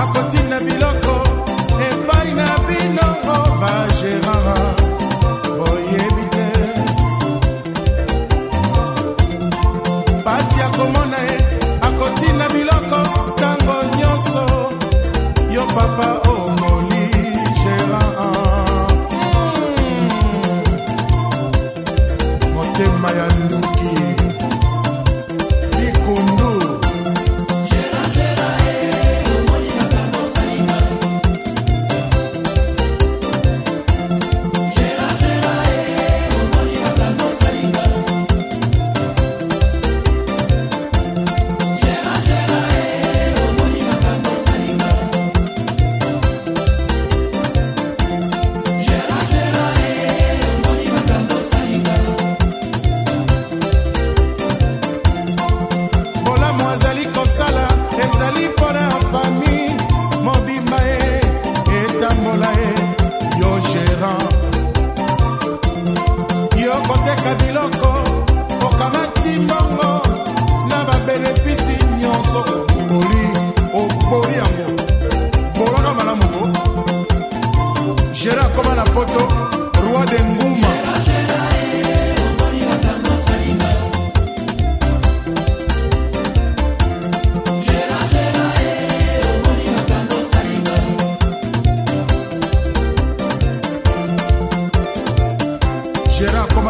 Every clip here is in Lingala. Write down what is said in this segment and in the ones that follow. I continue.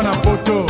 mama na poto